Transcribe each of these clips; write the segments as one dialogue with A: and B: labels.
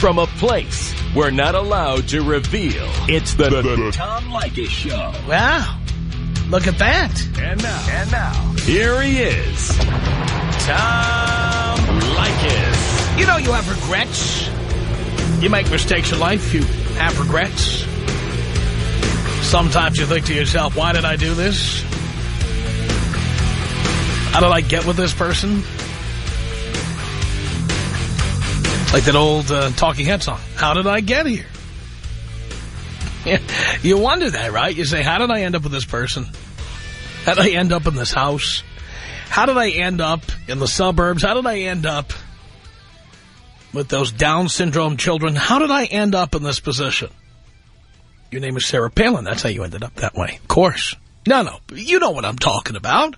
A: from a place we're not allowed to reveal. It's the, the, the Tom Leykis Show.
B: Wow. Look at that.
A: And now, and now, here he is, Tom Leykis.
B: You know you have regrets. You make mistakes in life. You have regrets. Sometimes you think to yourself, why did I do this? How did I get with this person? Like that old uh, Talking Head song. How did I get here? you wonder that, right? You say, how did I end up with this person? How did I end up in this house? How did I end up in the suburbs? How did I end up with those Down syndrome children? How did I end up in this position? Your name is Sarah Palin. That's how you ended up that way. Of course. No, no. You know what I'm talking about.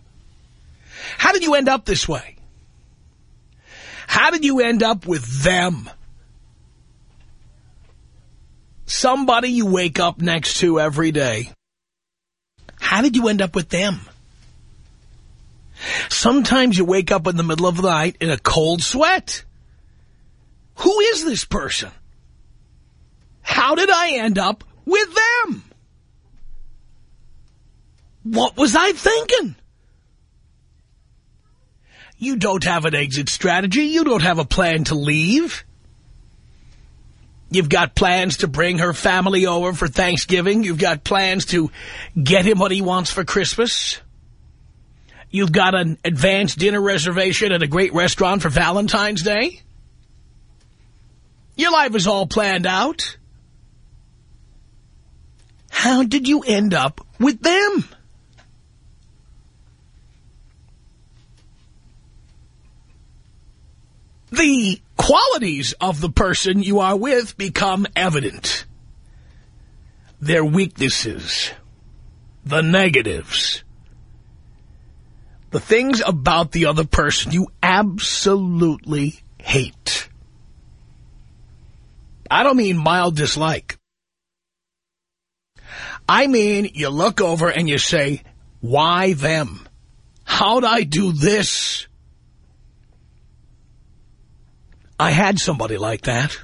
B: How did you end up this way? How did you end up with them? Somebody you wake up next to every day. How did you end up with them? Sometimes you wake up in the middle of the night in a cold sweat. Who is this person? How did I end up with them? What was I thinking? You don't have an exit strategy. You don't have a plan to leave. You've got plans to bring her family over for Thanksgiving. You've got plans to get him what he wants for Christmas. You've got an advanced dinner reservation at a great restaurant for Valentine's Day. Your life is all planned out. How did you end up with them? The qualities of the person you are with become evident. Their weaknesses, the negatives, the things about the other person you absolutely hate. I don't mean mild dislike. I mean you look over and you say, why them? How'd I do this? I had somebody like that.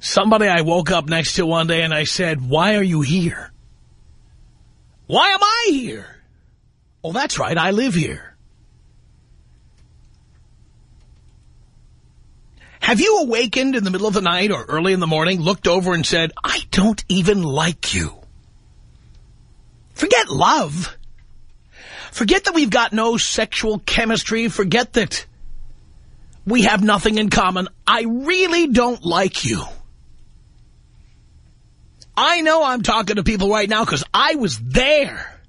B: Somebody I woke up next to one day and I said, why are you here? Why am I here? Oh, that's right, I live here. Have you awakened in the middle of the night or early in the morning, looked over and said, I don't even like you? Forget love. Forget that we've got no sexual chemistry. Forget that we have nothing in common. I really don't like you. I know I'm talking to people right now because I was there.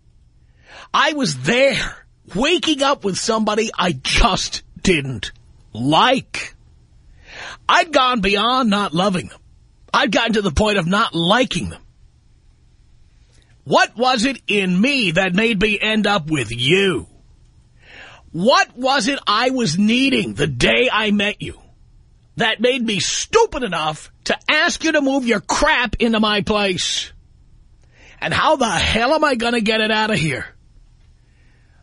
B: I was there waking up with somebody I just didn't like. I'd gone beyond not loving them. I'd gotten to the point of not liking them. What was it in me that made me end up with you? What was it I was needing the day I met you that made me stupid enough to ask you to move your crap into my place? And how the hell am I going to get it out of here?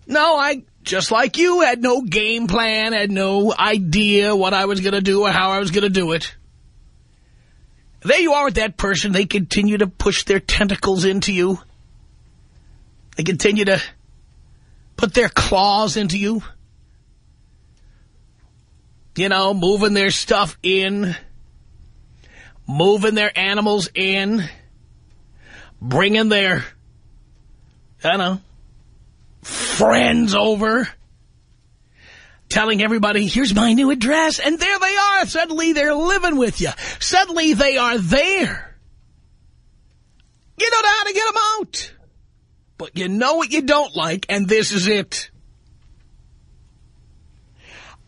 B: No, I, just like you, had no game plan, had no idea what I was going to do or how I was going to do it. There you are with that person. They continue to push their tentacles into you. They continue to put their claws into you. You know, moving their stuff in, moving their animals in, bringing their, I know, friends over, telling everybody, here's my new address, and there they are. Suddenly they're living with you. Suddenly they are there. You don't know how to get them out. But you know what you don't like, and this is it.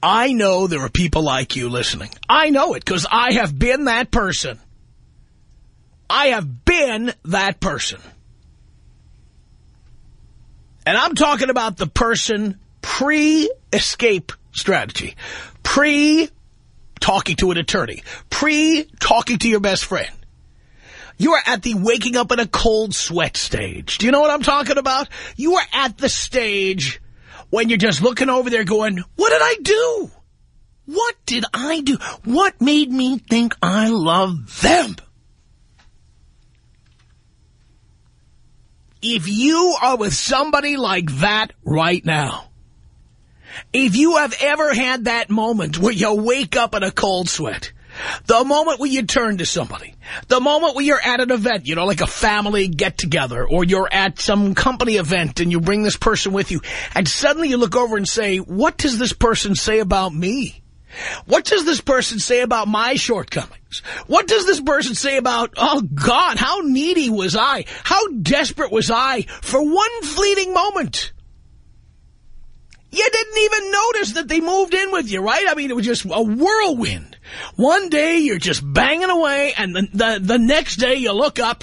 B: I know there are people like you listening. I know it because I have been that person. I have been that person. And I'm talking about the person pre-escape strategy, pre-talking to an attorney, pre-talking to your best friend. You are at the waking up in a cold sweat stage. Do you know what I'm talking about? You are at the stage when you're just looking over there going, what did I do? What did I do? What made me think I love them? If you are with somebody like that right now, if you have ever had that moment where you wake up in a cold sweat, the moment when you turn to somebody, the moment when you're at an event, you know, like a family get-together, or you're at some company event and you bring this person with you, and suddenly you look over and say, what does this person say about me? What does this person say about my shortcomings? What does this person say about, oh, God, how needy was I? How desperate was I for one fleeting moment? You didn't even notice that they moved in with you, right? I mean, it was just a whirlwind. One day you're just banging away, and the, the, the next day you look up,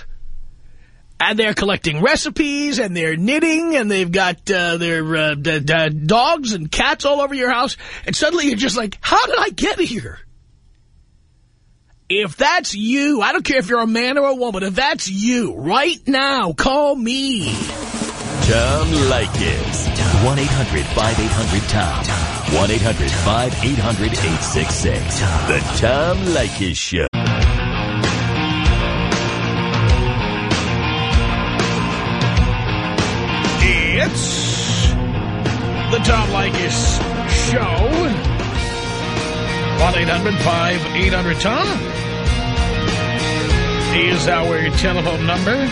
B: and they're collecting recipes, and they're knitting, and they've got uh, their uh, dogs and cats all over your house, and suddenly you're just like, how did I get here? If that's you, I don't care if you're a man or a woman, if that's you, right now, call me.
A: Tom Leykis. 1-800-5800-TOM. 1-800-5800-866. The Tom Leykis Show.
B: It's the Tom Leykis Show. 1-800-5800-TOM is our telephone number.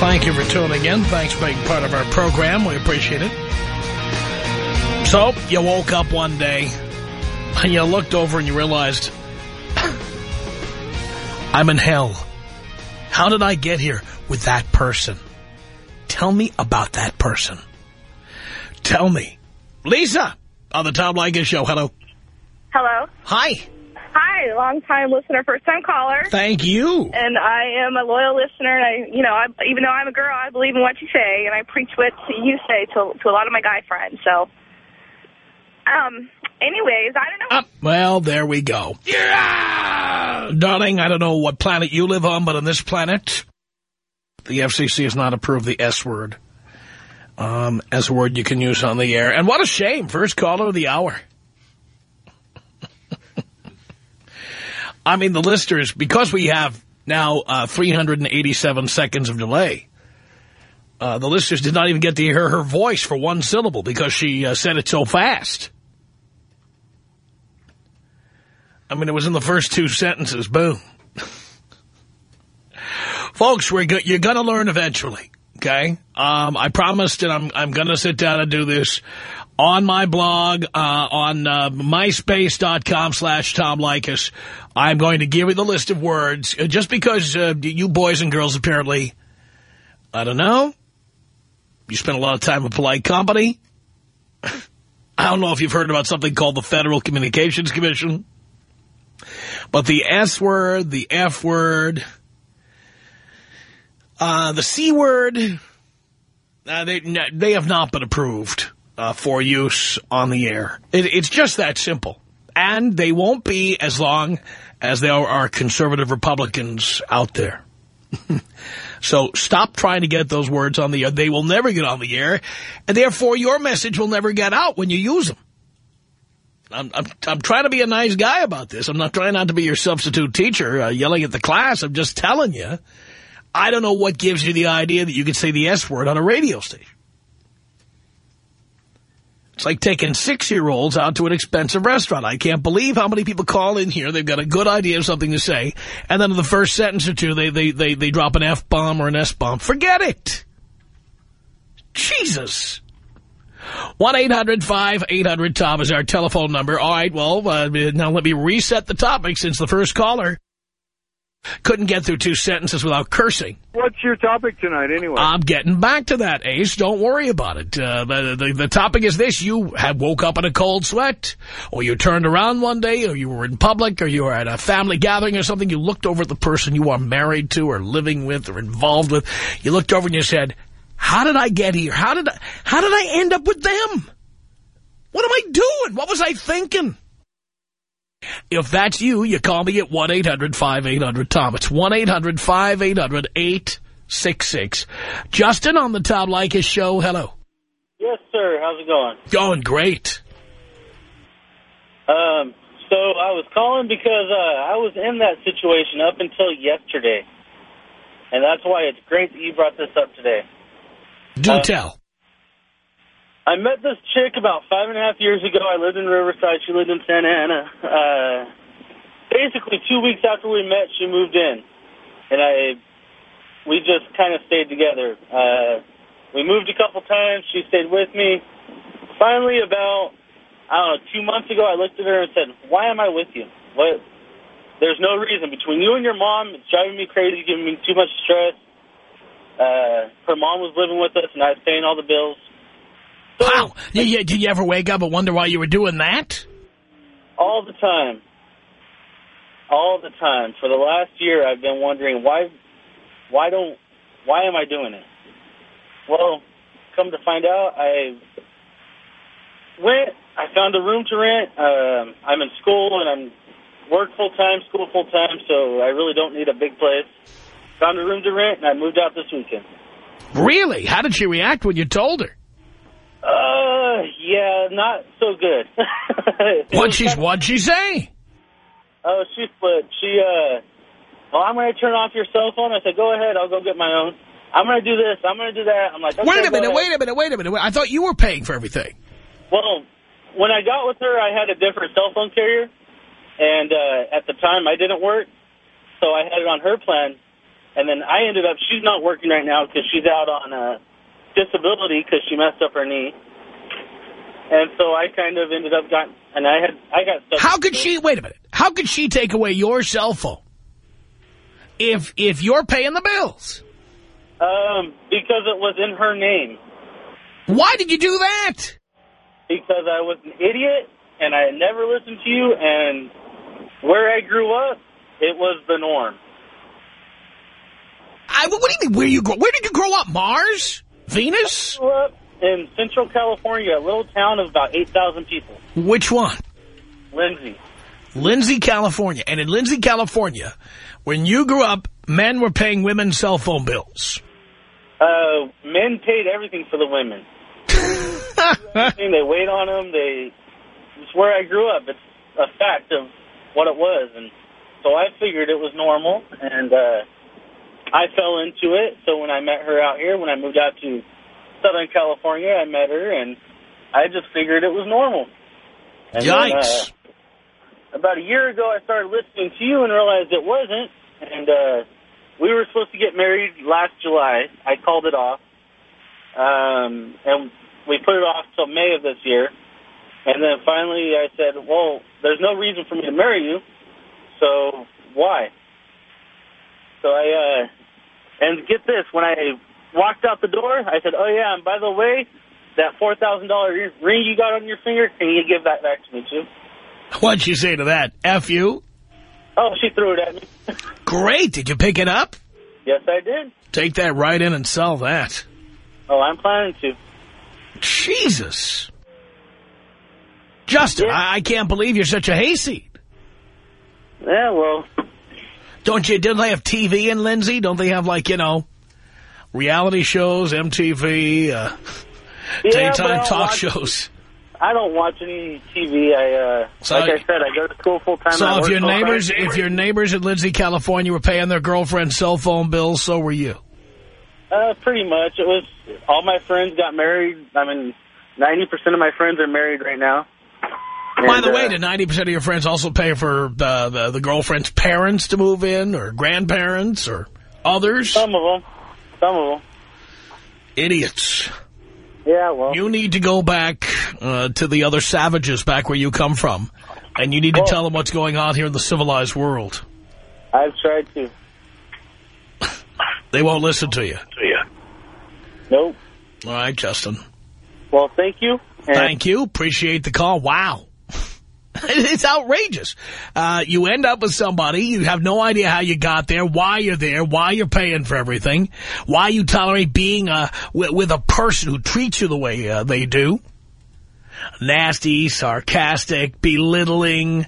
B: Thank you for tuning in. Thanks for being part of our program. We appreciate it. So, you woke up one day and you looked over and you realized, I'm in hell. How did I get here with that person? Tell me about that person. Tell me. Lisa, on the Tom Leykis Show. Hello.
C: Hello.
B: Hi.
C: Hi, long-time listener, first-time caller.
B: Thank you.
C: And I am a loyal listener. And I, you know, I, even though I'm a girl, I believe in what you say, and I preach what you say to to a lot of my guy friends. So, um, anyways, I don't know.
B: Uh, well, there we go. Yeah, darling. I don't know what planet you live on, but on this planet, the FCC has not approved the S word um, as a word you can use on the air. And what a shame! First caller of the hour. I mean, the listeners, because we have now uh, 387 seconds of delay, uh, the listeners did not even get to hear her voice for one syllable because she uh, said it so fast. I mean, it was in the first two sentences. Boom. Folks, we're go you're going to learn eventually, okay? Um, I promised that I'm, I'm going to sit down and do this on my blog, uh, on uh, myspace.com slash Tom Leykis. I'm going to give you the list of words, uh, just because uh, you boys and girls apparently, I don't know, you spend a lot of time with polite company. I don't know if you've heard about something called the Federal Communications Commission. But the S word, the F word, uh, the C word, uh, they, they have not been approved uh, for use on the air. It, it's just that simple. And they won't be as long as there are conservative Republicans out there. so stop trying to get those words on the air. They will never get on the air. And therefore, your message will never get out when you use them. I'm, I'm, I'm trying to be a nice guy about this. I'm not trying not to be your substitute teacher uh, yelling at the class. I'm just telling you. I don't know what gives you the idea that you can say the S word on a radio station. It's like taking six-year-olds out to an expensive restaurant. I can't believe how many people call in here. They've got a good idea of something to say. And then in the first sentence or two, they, they, they, they drop an F-bomb or an S-bomb. Forget it. Jesus. 1-800-5800-TOM is our telephone number. All right, well, uh, now let me reset the topic since the first caller couldn't get through two sentences without cursing.
D: What's your topic tonight, anyway?
B: I'm getting back to that, Ace. Don't worry about it. Uh, the, the, the topic is this. You have woke up in a cold sweat, or you turned around one day, or you were in public, or you were at a family gathering or something. You looked over at the person you are married to or living with or involved with. You looked over and you said, how did I get here? How did I, how did I end up with them? What am I doing? What was I thinking? If that's you, you call me at 1-800-5800-TOM. It's 1-800-5800-866. Justin on the Tom Leykis show. Hello.
E: Yes, sir. How's it going?
B: Going great.
E: Um, so I was calling because uh, I was in that situation up until yesterday. And that's why it's great that you brought this up today.
B: Do
E: Uh,
B: tell.
E: I met this chick about five and a half years ago. I lived in Riverside. She lived in Santa Ana. Uh, basically, two weeks after we met, she moved in. And I, we just kind of stayed together. Uh, we moved a couple times. She stayed with me. Finally, about, I don't know, two months ago, I looked at her and said, why am I with you? What? There's no reason. Between you and your mom, it's driving me crazy, giving me too much stress. Uh, her mom was living with us, and I was paying all the bills.
B: Wow. You, did you ever wake up and wonder why you were doing that?
E: All the time. All the time. For the last year, I've been wondering why, why don't, why am I doing it? Well, come to find out, I went, I found a room to rent. Um, I'm in school and I'm work full time, school full time, so I really don't need a big place. Found a room to rent and I moved out this weekend.
B: Really? How did she react when you told her?
E: Uh, yeah, not so good.
B: What she's what'd she say?
E: Oh, she split. She, uh, well, I'm going to turn off your cell phone. I said, go ahead. I'll go get my own. I'm going to do this. I'm going to do that. I'm like, okay,
B: Wait a minute,
E: ahead.
B: wait a minute, wait a minute. I thought you were paying for everything.
E: Well, when I got with her, I had a different cell phone carrier. And uh, at the time, I didn't work. So I had it on her plan. And then I ended up, she's not working right now because she's out on uh, disability because she messed up her knee. And so I kind of ended up got, and I had, I got stuck.
B: How could she, wait a minute, how could she take away your cell phone if if you're paying the bills?
E: Um, because it was in her name.
B: Why did you do that?
E: because I was an idiot and I had never listened to you, and where I grew up, it was the norm.
B: I, what do you mean, where you grow, where did you grow up, Mars? Venus?
E: I grew up in Central California, a little town of about 8,000 people.
B: Which one?
E: Lindsay.
B: Lindsay, California. And in Lindsay, California, when you grew up, men were paying women's cell phone bills.
E: Uh, men paid everything for the women. They wait on them. They, it's where I grew up. It's a fact of what it was. And so I figured it was normal, and uh, I fell into it. So when I met her out here, when I moved out to Southern California, I met her, and I just figured it was normal. And then,
B: Yikes.
E: uh, about a year ago, I started listening to you and realized it wasn't. And uh, we were supposed to get married last July. I called it off. Um, and we put it off till May of this year. And then finally I said, well, there's no reason for me to marry you. So why? So I, uh, and get this, when I walked out the door, I said, oh yeah, and by the way, that $4,000 ring you got on your finger, can you give that back to me too?
B: What'd she say to that? F you?
E: Oh, she threw it at me.
B: Great. Did you pick it up?
E: yes, I did.
B: Take that right in and sell that.
E: Oh, I'm planning to.
B: Jesus. Justin,
E: Yeah.
B: I, I can't believe you're such a hayseed.
E: Yeah, well,
B: Don't you, didn't they have TV in Lindsay? Don't they have like, you know, reality shows, MTV, uh,
E: yeah,
B: daytime talk
E: watch-
B: shows?
E: I don't watch any TV. I, uh,
B: So-
E: like I said, I go to school full time.
B: So if your neighbors, if your neighbors in Lindsay, California were paying their girlfriend's cell phone bills, so were you.
E: Uh, pretty much. It was all my friends got married. I mean, ninety percent of my friends are married right now.
B: By
E: And,
B: the way,
E: uh,
B: did 90% of your friends also pay for the, the, the girlfriend's parents to move in or grandparents or others?
E: some of them, some of them.
B: Idiots.
E: Yeah, well,
B: You need to go back uh, to the other savages back where you come from. And you need to tell them what's going on here in the civilized world.
E: I've tried to.
B: They won't listen to you. To you.
E: Nope.
B: All right, Justin.
E: Well, thank you.
B: Thank you. Appreciate the call. Wow. it's outrageous. Uh, you end up with somebody, you have no idea how you got there, why you're there, why you're paying for everything, why you tolerate being uh, with, with a person who treats you the way uh, they do. Nasty, sarcastic, belittling,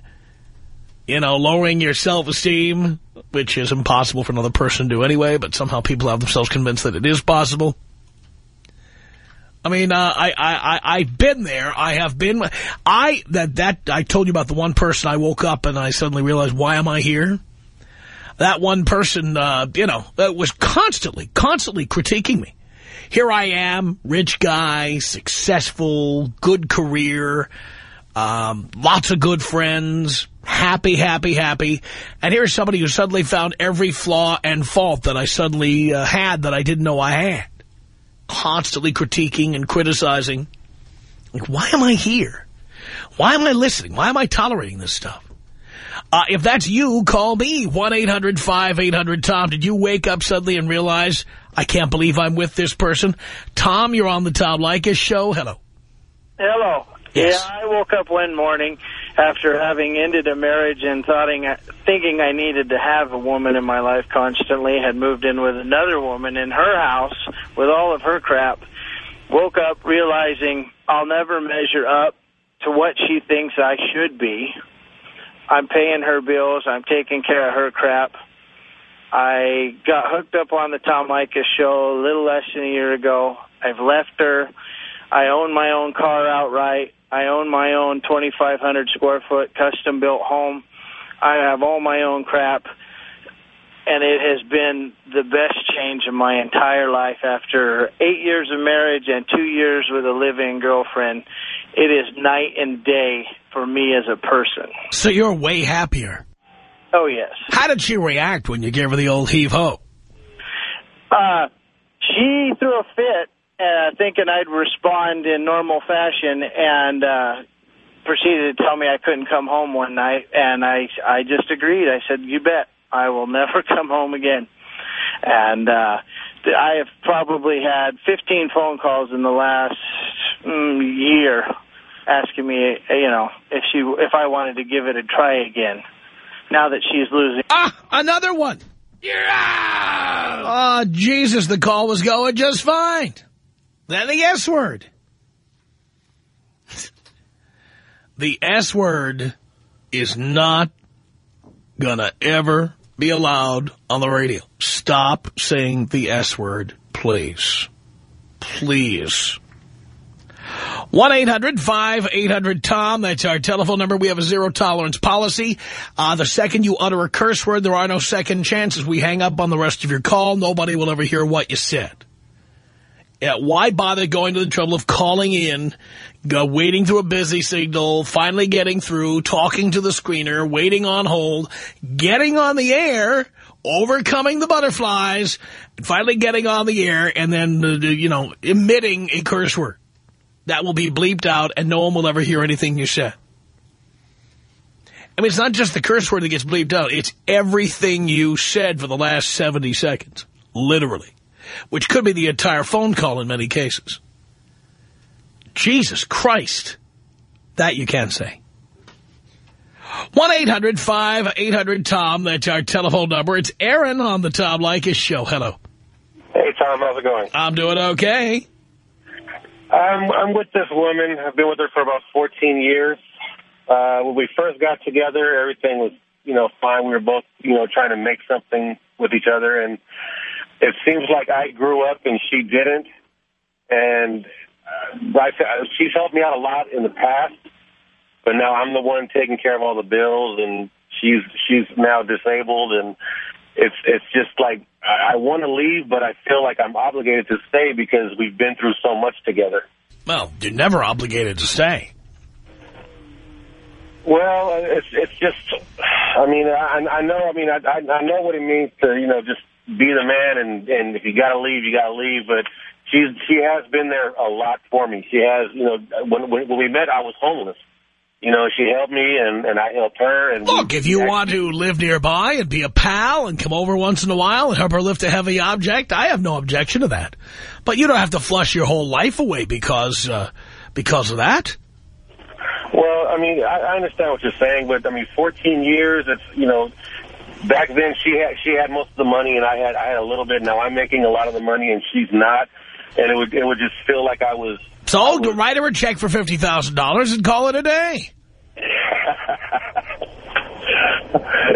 B: you know, lowering your self-esteem, which is impossible for another person to do anyway, but somehow people have themselves convinced that it is possible. I mean, uh, I, I, I, I've been there. I have been. I, that, that, I told you about the one person I woke up and I suddenly realized, why am I here? That one person, uh, you know, was constantly, constantly critiquing me. Here I am, rich guy, successful, good career, um, lots of good friends, happy, happy, happy. And here's somebody who suddenly found every flaw and fault that I suddenly uh, had that I didn't know I had. Constantly critiquing and criticizing. Like, why am I here? Why am I listening? Why am I tolerating this stuff? Uh, if that's you, call me, 1-800-5800-TOM. Did you wake up suddenly and realize, I can't believe I'm with this person? Tom, you're on the Tom Leykis show. Hello.
F: Hello.
B: Yes.
F: Yeah, I woke up one morning after having ended a marriage and thoughting, thinking I needed to have a woman in my life constantly, had moved in with another woman in her house with all of her crap, woke up realizing I'll never measure up to what she thinks I should be. I'm paying her bills. I'm taking care of her crap. I got hooked up on the Tom Leykis show a little less than a year ago. I've left her. I own my own car outright. I own my own 2,500 square foot custom built home. I have all my own crap. And it has been the best change of my entire life after eight years of marriage and two years with a live-in girlfriend. It is night and day for me as a person.
B: So you're way happier.
F: Oh, yes.
B: How did she react when you gave her the old heave-ho?
F: Uh, she threw a fit, uh, thinking I'd respond in normal fashion, and uh, proceeded to tell me I couldn't come home one night. And I, I just agreed. I said, you bet. I will never come home again. And uh, I have probably had 15 phone calls in the last mm, year asking me, you know, if she if I wanted to give it a try again. Now that she's losing.
B: Ah, another one. You're out. Oh, Jesus, the call was going just fine. Then the S word. The S word is not gonna ever be allowed on the radio. Stop saying the S word, please. Please. 1-800-5800-TOM. That's our telephone number. We have a zero-tolerance policy. Uh, the second you utter a curse word, there are no second chances. We hang up on the rest of your call. Nobody will ever hear what you said. Yeah, why bother going to the trouble of calling in, go, waiting through a busy signal, finally getting through, talking to the screener, waiting on hold, getting on the air, overcoming the butterflies, finally getting on the air, and then, uh, you know, emitting a curse word. That will be bleeped out, and no one will ever hear anything you said. I mean, it's not just the curse word that gets bleeped out. It's everything you said for the last 70 seconds. Literally. Which could be the entire phone call in many cases. Jesus Christ. That you can say. 1-800-5800-TOM. That's our telephone number. It's Aaron on the Tom Leykis show. Hello.
G: Hey, Tom. How's it going?
B: I'm doing okay.
G: I'm, I'm with this woman. I've been with her for about 14 years. Uh, when we first got together, everything was, you know, fine. We were both, you know, trying to make something with each other. And it seems like I grew up and she didn't. And uh, she's helped me out a lot in the past. But now I'm the one taking care of all the bills. And she's she's now disabled. And it's it's just like I, I want to leave, but I feel like I'm obligated to stay because we've been through so much together.
B: Well, you're never obligated to stay.
G: Well, it's it's just, I mean, I, I know, I mean, I, I know what it means to, you know, just be the man, and and if you got to leave, you got to leave. But she's she has been there a lot for me. She has, you know, when when, when we met, I was homeless. You know, she helped me, and and I helped her. And
B: Look, if you want to live nearby and be a pal and come over once in a while and help her lift a heavy object, I have no objection to that. But you don't have to flush your whole life away because uh, because of that.
G: Well, I mean, I, I understand what you're saying, but I mean, 14 years. It's you know, back then she had she had most of the money, and I had I had a little bit. Now I'm making a lot of the money, and she's not. And it would it would just feel like I was.
B: So I was, write her a check for fifty thousand dollars and call it a day.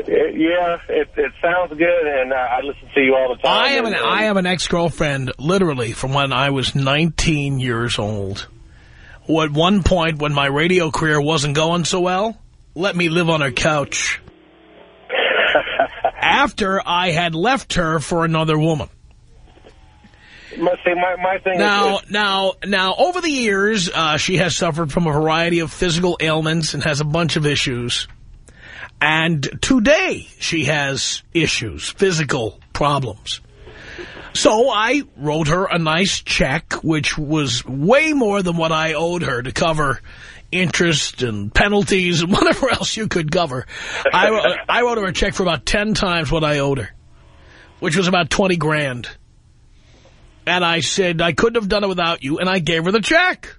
G: yeah, it, it sounds good, and uh, I listen to you all the time.
B: I have an
G: and,
B: I have an ex-girlfriend literally from when I was 19 years old. At one point when my radio career wasn't going so well, let me live on her couch. After I had left her for another woman.
G: See, my, my thing
B: Now,
G: is,
B: now, now, over the years, uh, she has suffered from a variety of physical ailments and has a bunch of issues. And today, she has issues, physical problems. So I wrote her a nice check, which was way more than what I owed her to cover interest and penalties and whatever else you could cover. I, I wrote her a check for about 10 times what I owed her, which was about 20 grand. And I said I couldn't have done it without you, and I gave her the check.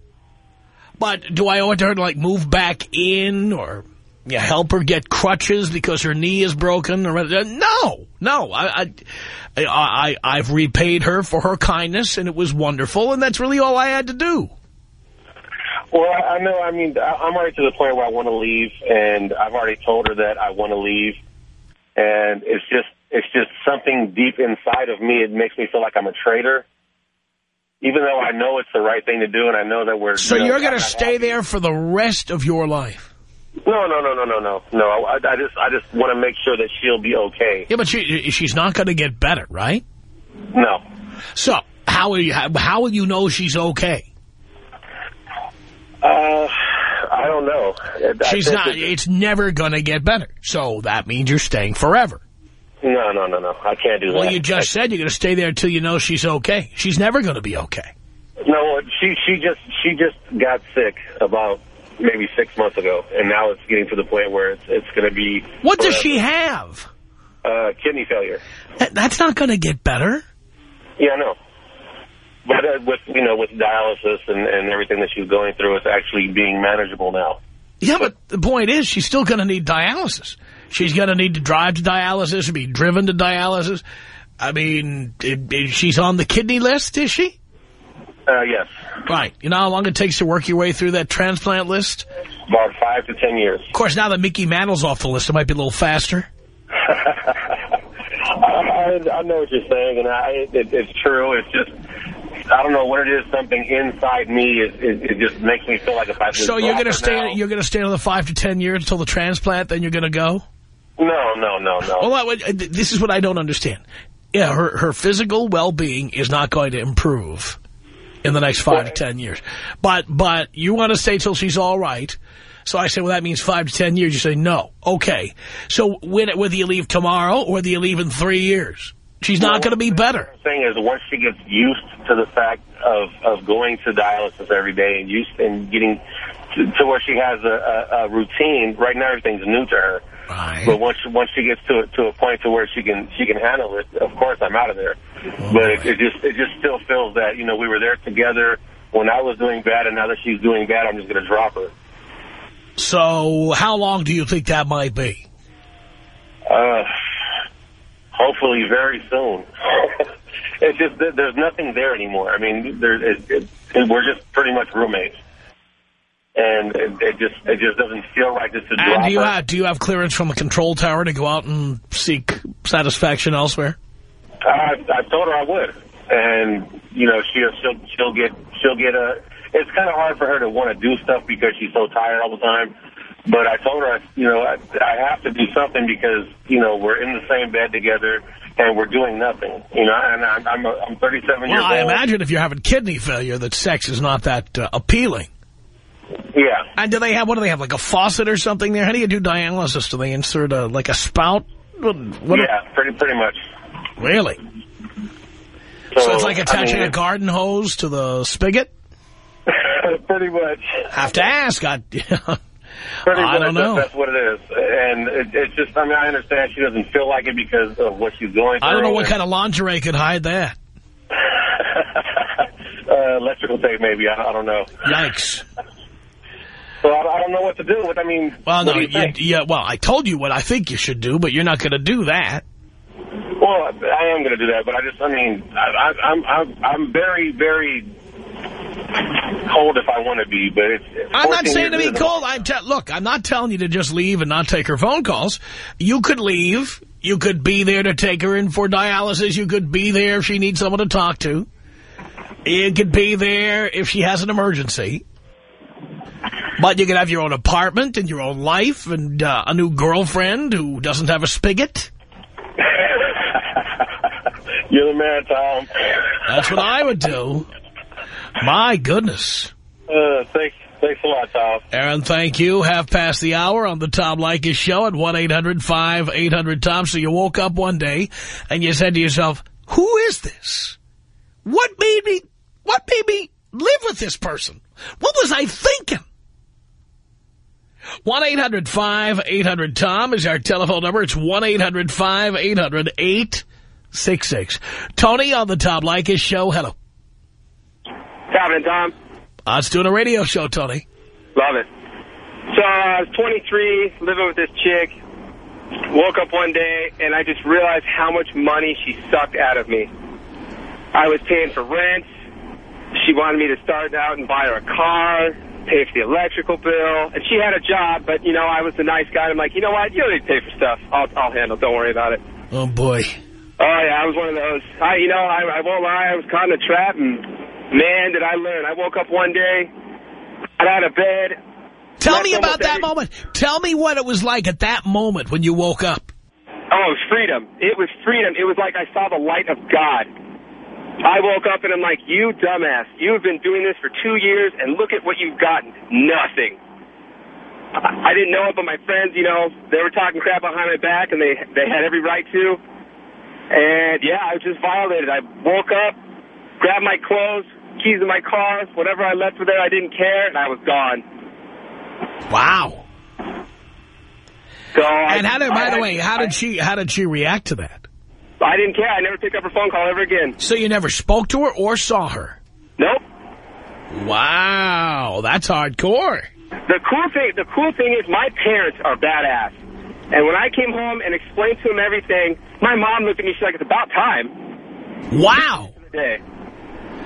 B: But do I owe it to her to, like, move back in or help her get crutches because her knee is broken? Or uh, No, no. I, I, I, I've repaid her for her kindness, and it was wonderful, and that's really all I had to do.
G: Well, I I know. I mean, I- I'm already to the point where I want to leave, and I've already told her that I want to leave, and it's just, it's just something deep inside of me. It makes me feel like I'm a traitor, even though I know it's the right thing to do, and I know that we're.
B: So
G: you know,
B: you're going to stay
G: happy.
B: there for the rest of your life?
G: No, no, no, no, no, no, no. I, I just, I just want to make sure that she'll be okay.
B: Yeah, but she, she's not going to get better, right?
G: No.
B: So how will you, how, how will you know she's okay?
G: Uh, I don't know.
B: She's not.
G: it-
B: It's never going to get better. So that means you're staying forever.
G: No, no, no, no. I can't do
B: Well,
G: that.
B: Well, you just said you're going to stay there until you know she's okay. She's never going to be okay.
G: No, she she just she just got sick about maybe six months ago, and now it's getting to the point where it's it's going to be.
B: What does she have?
G: Uh, kidney failure.
B: That, that's not going to get better.
G: Yeah, I know. But uh, with you know with dialysis and and everything that she's going through, it's actually being manageable now.
B: Yeah, but the point is she's still going to need dialysis. She's going to need to drive to dialysis or be driven to dialysis. I mean, it, it- she's on the kidney list, is she?
G: Uh, yes,
B: Right. You know how long it takes to work your way through that transplant list?
G: about five to ten years.
B: Of course, now that Mickey Mantle's off the list, it might be a little faster.
G: I, I, I know what you're saying, and I it, it's true. It's just. I don't know what it is. Something inside me, it, it, it just makes me feel like if I
B: So you're going to stay.
G: now-
B: You're going to stay another five to ten years until the transplant. Then you're going to go.
G: No, no, no, no.
B: Well, I- this is what I don't understand. Yeah, her her physical well being is not going to improve in the next five to ten years. But but you want to stay till she's all right. So I say, well, that means five to ten years. You say no. Okay. So when, whether you leave tomorrow or whether you leave in three years, she's not going to be better.
G: The thing is once she gets used to the fact of of going to dialysis every day and used and getting to, to where she has a, a, a routine. Right now, everything's new to her.
B: Right.
G: But once once she gets to to a point to where she can she can handle it, of course I'm out of there. but it, it just it just still feels that you know we were there together when I was doing bad, and now that she's doing bad, I'm just going to drop her.
B: So how long do you think that might be?
G: Uh, hopefully very soon. it's just there's nothing there anymore. I mean, there, it, it, we're just pretty much roommates, and it, it just it just doesn't feel right just
B: And do you have do you have clearance from the control tower to go out and seek satisfaction elsewhere?
G: I, I told her I would, and you know she'll she'll she'll get she'll get a. It's kind of hard for her to want to do stuff because she's so tired all the time. But I told her, I, you know, I, I have to do something because you know we're in the same bed together and we're doing nothing. You know, and I'm I'm, a, I'm 37 years
B: Well, I
G: old.
B: imagine if you're having kidney failure, that sex is not that uh, appealing.
G: Yeah.
B: And do they have, what do they have, like a faucet or something there? How do you do dialysis? Do they insert a, like a spout? What, what
G: yeah, pretty pretty much.
B: Really?
G: So,
B: So it's like attaching
G: I mean,
B: a garden hose to the spigot?
G: pretty much.
B: Have to ask. I,
G: Pretty
B: I don't know.
G: That's what it is, and it, it's just. I mean, I understand she doesn't feel like it because of what she's going through.
B: I don't know what kind of lingerie could hide that.
G: uh, electrical tape, maybe. I, I don't know.
B: Yikes.
G: So I, I don't know what to do. But I mean,
B: Well, no,
G: you
B: you, yeah, well, I told you what I think you should do, but you're not going to do that.
G: Well, I am going to do that, but I just, I mean, I, I, I'm, I'm, I'm very, very cold if I want to be, but it's.
B: I'm not
G: 14
B: saying to be cold. I'm look, I'm not telling you to just leave and not take her phone calls. You could leave. You could be there to take her in for dialysis. You could be there if she needs someone to talk to. You could be there if she has an emergency. But you could have your own apartment and your own life and uh, a new girlfriend who doesn't have a spigot.
G: You're the man, Tom.
B: That's what I would do. My goodness.
G: Uh, thanks, thanks a lot, Tom.
B: Aaron, thank you. Half past the hour on the Tom Leykis show at 1-800-5800-TOM. So you woke up one day and you said to yourself, who is this? What made me, what made me live with this person? What was I thinking? 1-800-5800-TOM is our telephone number. It's 1-800-5800-866. Tony on the Tom Leykis show. Hello.
H: Happening, Tom.
B: Uh, I was doing a radio show, Tony.
H: Love it. So uh, I was 23, living with this chick. Woke up one day, and I just realized how much money she sucked out of me. I was paying for rent. She wanted me to start out and buy her a car, pay for the electrical bill. And she had a job, but, you know, I was the nice guy. I'm like, you know what? You don't need to pay for stuff. I'll, I'll handle it. Don't worry about it.
B: Oh, boy.
H: Oh, yeah, I was one of those. I, you know, I, I won't lie. I was caught in a trap, and, man, did I learn. I woke up one day, got out of bed.
B: Tell me about that
H: every-
B: moment. Tell me what it was like at that moment when you woke up.
H: Oh, it was freedom. It was freedom. It was like I saw the light of God. I woke up and I'm like, you dumbass, you've been doing this for two years and look at what you've gotten. Nothing. I didn't know it, but my friends, you know, they were talking crap behind my back and they, they had every right to. And yeah, I was just violated. I woke up, grabbed my clothes, keys in my car, whatever I left were there, I didn't care, and I was gone.
B: Wow.
H: So I-
B: And how did, by
H: I-
B: the way, how
H: I-
B: did she, how did she react to that?
H: I didn't care. I never picked up her phone call ever again.
B: So you never spoke to her or saw her?
H: Nope.
B: Wow, that's hardcore.
H: The cool thing, the cool thing is my parents are badass. And when I came home and explained to them everything, my mom looked at me, she's like, it's about time.
B: Wow.
H: Day.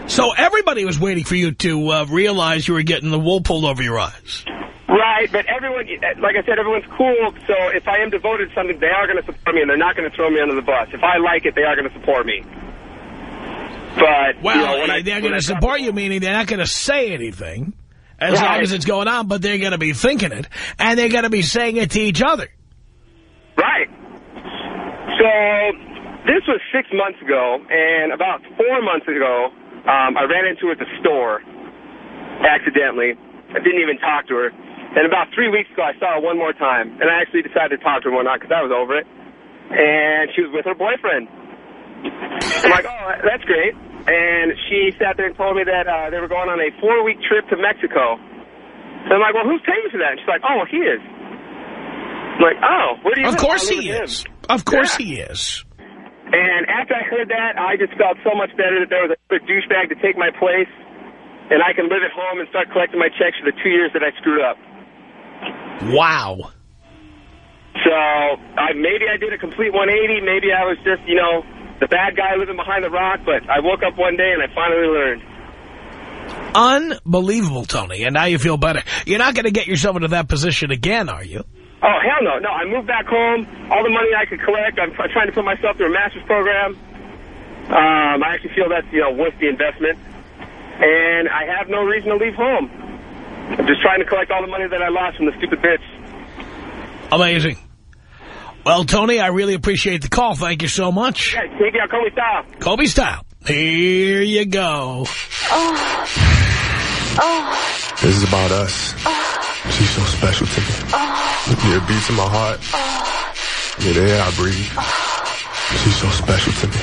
B: So everybody was waiting for you to uh, realize you were getting the wool pulled over your eyes.
H: Right, but everyone, like I said, everyone's cool. So if I am devoted to something, they are going to support me, and they're not going to throw me under the bus. If I like it, they are going to support me. But
B: Well,
H: you know, I,
B: they're going to support you, meaning they're not going to say anything as long as it's going on, but they're going to be thinking it, and they're going to be saying it to each other.
H: Right. So this was six months ago, and about four months ago, um, I ran into her at the store accidentally. I didn't even talk to her. And about three weeks ago, I saw her one more time, and I actually decided to talk to her one night because I was over it. And she was with her boyfriend. I'm like, oh, that's great. And she sat there and told me that uh, they were going on a four-week trip to Mexico. And I'm like, well, who's paying for that? And she's like, oh, well, he is. I'm like, oh, where do you
B: Of
H: live?
B: course he
H: with him."
B: is. Of course
H: Yeah.
B: he is.
H: And after I heard that, I just felt so much better that there was a douchebag to take my place, and I can live at home and start collecting my checks for the two years that I screwed up.
B: Wow.
H: So I, maybe I did a complete 180. Maybe I was just, you know, the bad guy living behind the rock. But I woke up one day and I finally learned.
B: Unbelievable, Tony. And now you feel better. You're not going to get yourself into that position again, are you?
H: Oh, hell no. No, I moved back home. All the money I could collect, I'm, I'm trying to put myself through a master's program. Um, I actually feel that's, you know, worth the investment. And I have no reason to leave home. I'm just trying to collect all the money that I lost from the stupid bitch.
B: Amazing. Well, Tony, I really appreciate the call. Thank you so much.
H: Yeah, take it out, Kobe style.
B: Kobe style. Here you go. Oh. Oh.
I: This is about us. She's so special to me. You're a beat to my heart. You're the air I breathe. She's so special to me.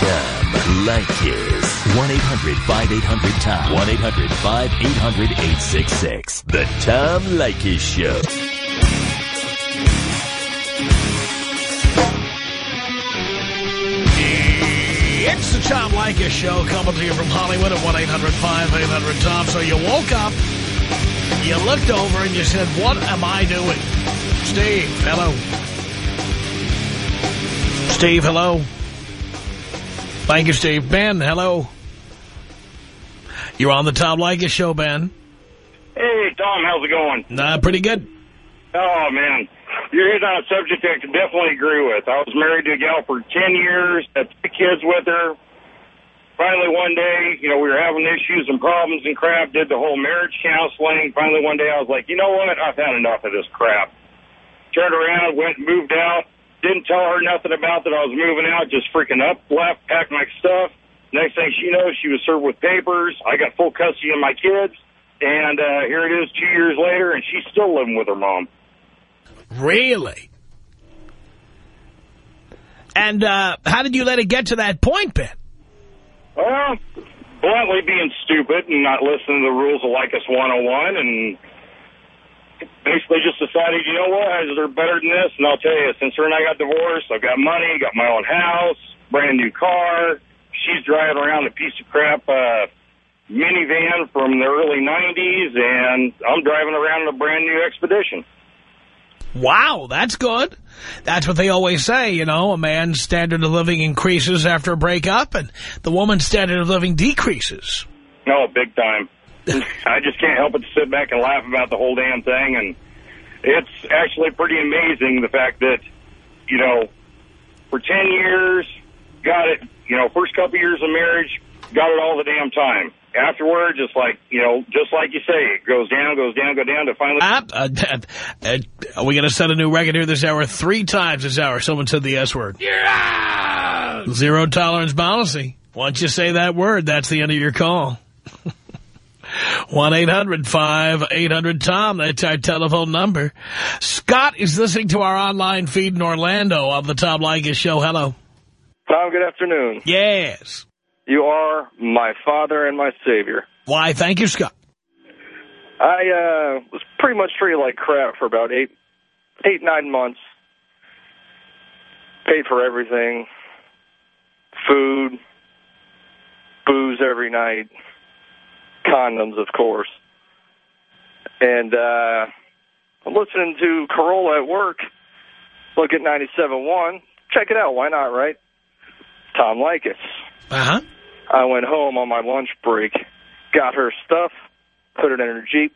A: Tom Leykis. 1-800-5800-TOM. 1-800-5800-866. The Tom Leykis Show.
B: It's the Tom Leykis Show coming to you from Hollywood at 1-800-5800-TOM. So you woke up, you looked over, and you said, what am I doing? Steve, hello. Steve, hello. Thank you, Steve. Ben, hello. You're on the Tom Leykis show, Ben.
J: Hey, Tom, how's it going?
B: Uh, pretty good.
J: Oh, man. You're on a subject I can definitely agree with. I was married to a gal for 10 years, had three kids with her. Finally, one day, you know, we were having issues and problems and crap, did the whole marriage counseling. Finally, one day, I was like, you know what? I've had enough of this crap. Turned around, went and moved out. Didn't tell her nothing about that I was moving out, just freaking up, left, packed my stuff. Next thing she knows, she was served with papers. I got full custody of my kids. And uh, here it is two years later, and she's still living with her mom.
B: Really? And uh, how did you let it get to that point, Ben?
J: Well, bluntly being stupid and not listening to the rules of Leykis 101 and basically just decided, you know what, they're better than this. And I'll tell you, since her and I got divorced, I've got money, got my own house, brand new car. She's driving around a piece of crap uh, minivan from the early 90s, and I'm driving around in a brand new Expedition.
B: Wow, that's good. That's what they always say, you know, a man's standard of living increases after a breakup, and the woman's standard of living decreases.
J: No, big time. I just can't help but sit back and laugh about the whole damn thing, and it's actually pretty amazing the fact that, you know, for 10 years, got it, you know, first couple years of marriage, got it all the damn time. Afterward, just like, you know, just like you say, it goes down, goes down, go down to finally...
B: Uh, uh, uh, are we going to set a new record here this hour? Three times this hour, someone said the S word. Yeah! Zero tolerance policy. Once you say that word, that's the end of your call. 1-800-5800-TOM. That's our telephone number. Scott is listening to our online feed in Orlando on the Tom Leykis Show. Hello.
K: Tom, good afternoon.
B: Yes.
K: You are my father and my savior.
B: Why, thank you, Scott.
K: I uh, was pretty much treated like crap for about eight, eight, nine months. Paid for everything. Food, booze every night, condoms, of course. And uh, I'm listening to Carolla at work, look at 97.1. Check it out. Why not, right? Tom Leykis.
B: Uh-huh.
K: I went home on my lunch break, got her stuff, put it in her Jeep,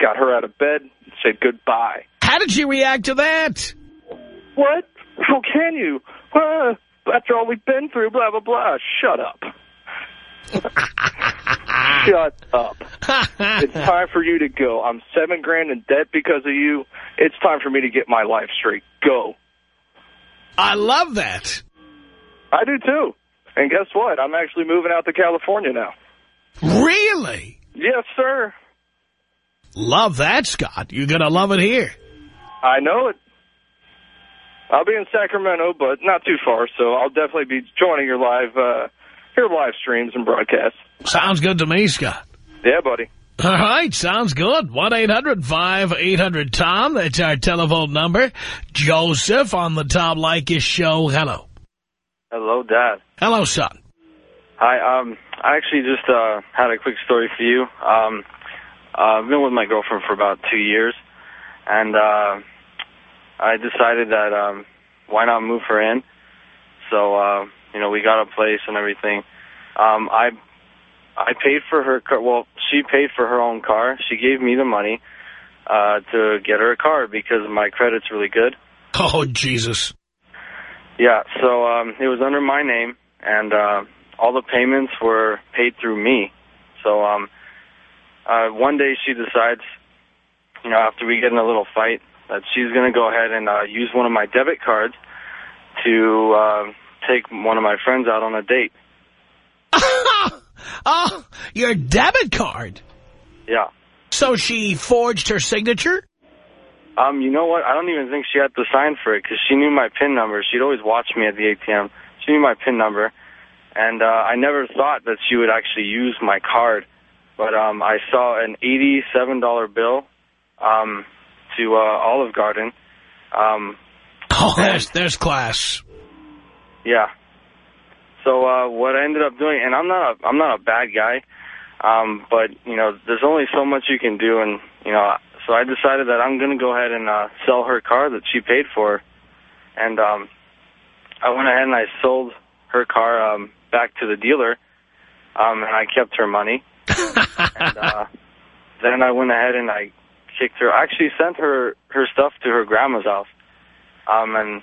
K: got her out of bed, said goodbye.
B: How did she react to that?
K: What? How can you? Uh, after all we've been through, blah, blah, blah. Shut up. Shut up. it's time for you to go. I'm seven grand in debt because of you. It's time for me to get my life straight. Go.
B: I love that.
K: I do, too. And guess what? I'm actually moving out to California now.
B: Really?
K: Yes, sir.
B: Love that, Scott. You're going to love it here.
K: I know it. I'll be in Sacramento, but not too far, so I'll definitely be joining your live, uh, your live streams and broadcasts.
B: Sounds good to me, Scott.
K: Yeah, buddy.
B: All right, sounds good. 1-800-5800-TOM. That's our telephone number. Joseph on the Tom Leykis show. Hello.
L: Hello, Dad.
B: Hello, son.
L: Hi, um, I actually just uh, had a quick story for you. Um, uh, I've been with my girlfriend for about two years, and uh, I decided that um, why not move her in? So, uh, you know, we got a place and everything. Um, I I paid for her car. Well, she paid for her own car. She gave me the money uh, to get her a car because my credit's really good.
B: Oh, Jesus.
L: Yeah, so um, it was under my name, and uh, all the payments were paid through me. So um, uh, one day she decides, you know, after we get in a little fight, that she's going to go ahead and uh, use one of my debit cards to uh, take one of my friends out on a date.
B: oh, your debit card?
L: Yeah.
B: So she forged her signature?
L: Um, you know what? I don't even think she had to sign for it because she knew my PIN number. She'd always watch me at the ATM. She knew my PIN number. And uh, I never thought that she would actually use my card. But um, I saw an $87 bill um, to uh, Olive Garden. Um,
B: oh, there's, there's class.
L: Yeah. So uh, what I ended up doing, and I'm not a, I'm not a bad guy, um, but you know, there's only so much you can do, and you know, so I decided that I'm going to go ahead and uh, sell her car that she paid for, and um, I went ahead and I sold her car um, back to the dealer, um, and I kept her money. and uh, then I went ahead and I kicked her. I actually sent her her stuff to her grandma's house. Um, and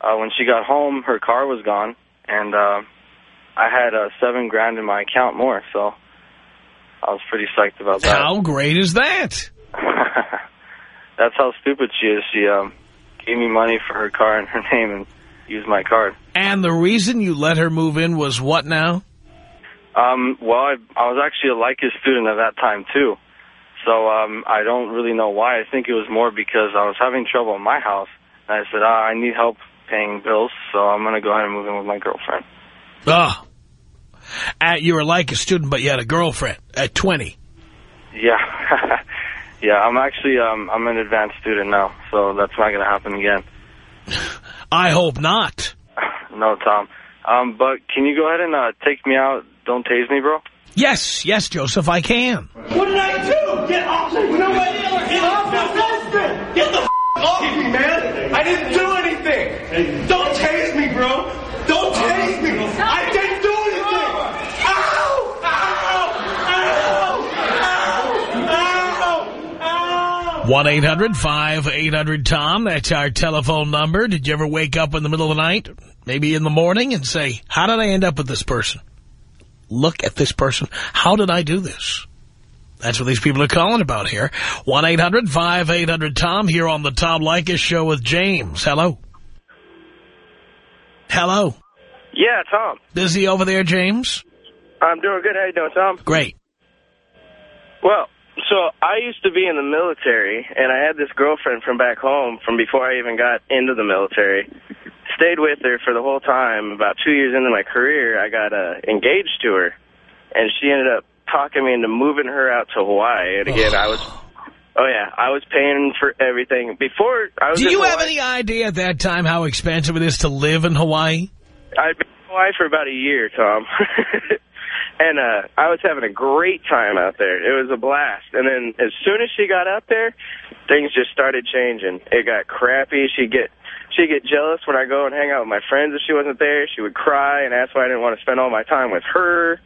L: uh, when she got home, her car was gone, and uh, I had uh, seven grand in my account more. So I was pretty psyched about that.
B: How great is that?
L: That's how stupid she is. She um, gave me money for her car in her name and used my card.
B: And the reason you let her move in was what now?
L: Um, well, I, I was actually a Leykis student at that time, too. So um, I don't really know why. I think it was more because I was having trouble in my house. And I said, ah, I need help paying bills, so I'm going to go ahead and move in with my girlfriend.
B: Oh. At, you were like a student, but you had a girlfriend at 20.
L: Yeah. yeah, I'm actually, um, I'm an advanced student now, so that's not going to happen again.
B: I hope not.
L: No, Tom. Um, but can you go ahead and uh, take me out? Don't tase me, bro.
B: Yes, yes, Joseph, I can.
M: What did I do? Get off me! You know what? Get off my husband! Get the f off me, man! I didn't do anything! Don't tase me, bro! Don't tase me! I didn't do anything! Ow! Ow! Ow! Ow! Ow!
B: 1-800-5800-TOM. That's our telephone number. Did you ever wake up in the middle of the night, maybe in the morning, and say, how did I end up with this person? Look at this person. How did I do this? That's what these people are calling about here. 1-800-5800-TOM here on the Tom Leykis Show with James. Hello. Hello.
N: Yeah, Tom.
B: Busy over there, James?
N: I'm doing good. How you doing, Tom?
B: Great.
N: Well, so I used to be in the military, and I had this girlfriend from back home from before I even got into the military. Stayed with her for the whole time. About two years into my career, I got uh, engaged to her, and she ended up talking me into moving her out to Hawaii. And again, I was, oh yeah, I was paying for everything. Before I was
B: Do you
N: Hawaii,
B: have any idea at that time how expensive it is to live in Hawaii?
N: I'd been in Hawaii for about a year, Tom. and uh I was having a great time out there. It was a blast. And then as soon as she got out there, things just started changing. It got crappy. She'd get she'd get jealous when I go and hang out with my friends if she wasn't there. She would cry and ask why I didn't want to spend all my time with her.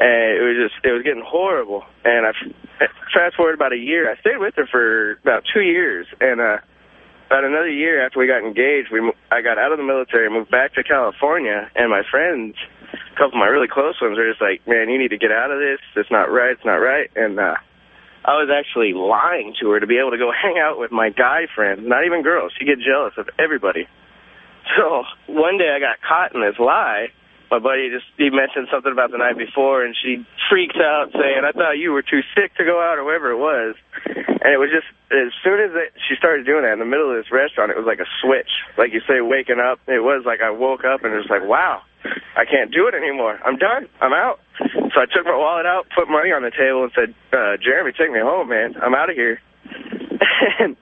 N: And it was just, it was getting horrible. And I fast forward about a year. I stayed with her for about two years. And uh about another year after we got engaged, we I got out of the military, moved back to California, and my friends, couple of my really close ones, were just like, "Man, you need to get out of this. It's not right. It's not right." And uh, I was actually lying to her to be able to go hang out with my guy friends, not even girls. She get jealous of everybody. So one day I got caught in this lie. My buddy just he mentioned something about the night before, and she freaks out saying, "I thought you were too sick to go out, or whatever it was." And it was just as soon as it, she started doing that in the middle of this restaurant, it was like a switch, like you say, waking up. It was like I woke up and it was like, "Wow, I can't do it anymore. I'm done. I'm out." So I took my wallet out, put money on the table, and said, uh, "Jeremy, take me home, man. I'm out of here." and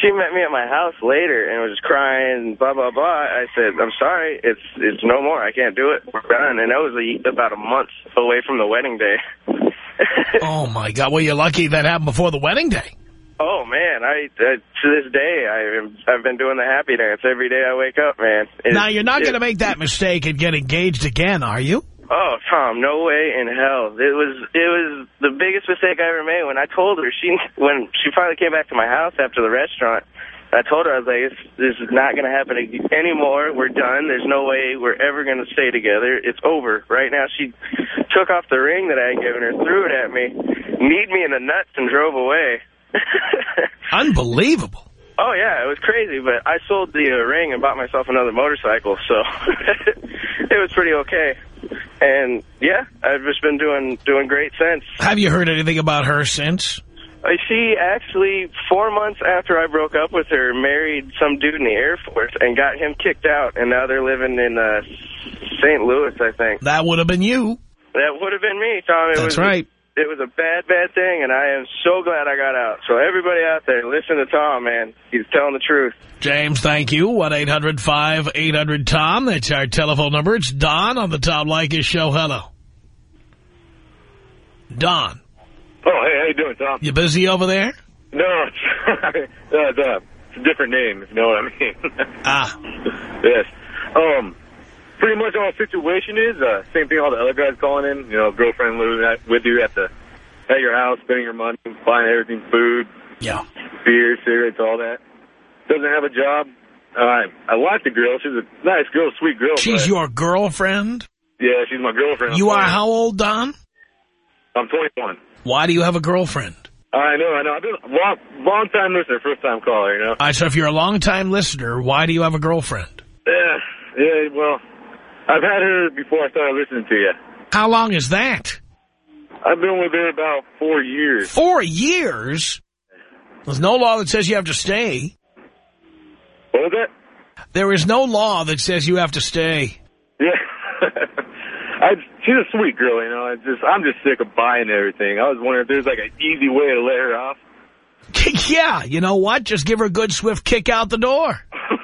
N: she met me at my house later and was crying, blah, blah, blah. I said, I'm sorry, it's it's no more. I can't do it. We're done. And that was a, about a month away from the wedding day.
B: oh, my God. Well, you're lucky that happened before the wedding day.
N: Oh, man, I uh, to this day, I, am I've been doing the happy dance every day I wake up, man. It,
B: now, you're not going to make that mistake and get engaged again, are you?
N: Oh, Tom, no way in hell. It was it was the biggest mistake I ever made when I told her she when she finally came back to my house after the restaurant. I told her I was like, this, this is not going to happen anymore. We're done. There's no way we're ever going to stay together. It's over. Right now, she took off the ring that I had given her, threw it at me, kneed me in the nuts, and drove away.
B: Unbelievable.
N: Oh, yeah, it was crazy, but I sold the uh, ring and bought myself another motorcycle, so it was pretty okay. And, yeah, I've just been doing doing great since.
B: Have you heard anything about her since?
N: Uh, She actually, four months after I broke up with her, married some dude in the Air Force and got him kicked out, and now they're living in uh, St. Louis, I think.
B: That would have been you.
N: That would have been me, Tom. It
B: That's
N: was,
B: right.
N: It was a bad, bad thing, and I am so glad I got out. So everybody out there, listen to Tom, man. He's telling the truth.
B: James, thank you. 1-800-5800-TOM. That's our telephone number. It's Don on the Tom Leykis Show. Hello. Don,
D: Oh, hey, how you doing, Tom?
B: you busy over there?
D: No, it's, uh, it's a different name, if you know what I mean.
B: Ah.
D: yes. Um, pretty much all the situation is, uh, same thing all the other guys calling in, you know, girlfriend living at, with you at the at your house, spending your money, buying everything, food,
B: yeah,
D: beer, cigarettes, all that. Doesn't have a job. Uh, I I like the girl. She's a nice girl, sweet girl.
B: She's your girlfriend?
D: Yeah, she's my girlfriend.
B: You
D: I'm
B: are
D: 20
B: how old, Don?
D: I'm 21.
B: Why do you have a girlfriend?
D: I know, I know. I've been a long, long time listener, first time caller, you know.
B: All right, so if you're a long-time listener, why do you have a girlfriend?
D: Yeah, yeah. Well, I've had her before I started listening to you.
B: How long is that?
D: I've been with her about four years.
B: Four years? There's no law that says you have to stay.
D: What was that?
B: There is no law that says you have to stay.
D: Yeah. I, she's a sweet girl, you know. I just, I'm just sick of buying everything. I was wondering if there's like an easy way to let her off.
B: yeah, you know what? Just give her a good swift kick out the door.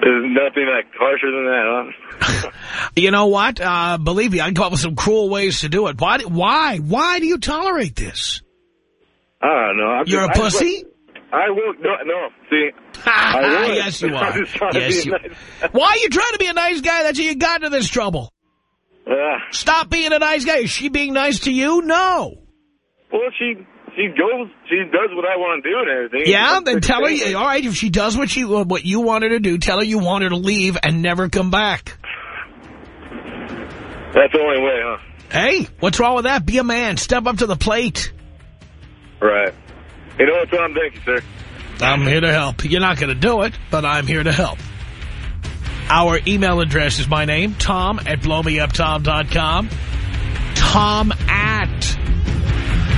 D: There's nothing like harsher than that, huh?
B: You know what? Uh, believe me, I can come up with some cruel ways to do it. Why? Why? Why do you tolerate this?
D: I don't know. I'm
B: You're
D: just,
B: a pussy?
D: I will. No, no. See, I would.
B: yes, you are.
D: just trying to
B: Yes, you
D: nice.
B: Why are you trying to be a nice guy? That's how you got into this trouble.
D: Uh,
B: Stop being a nice guy. Is she being nice to you? No.
D: well, she she goes, she does what I want to do and everything.
B: Yeah, then
D: the
B: tell her, all right, if she does what you, uh, what you want her to do, tell her you want her to leave and never come back.
D: That's the only way, huh?
B: Hey, what's wrong with that? Be a man. Step up to the plate.
D: Right. You know what, Tom? Thank you, sir.
B: I'm here to help. You're not going to do it, but I'm here to help. Our email address is my name, Tom at blowmeuptom.com. Tom at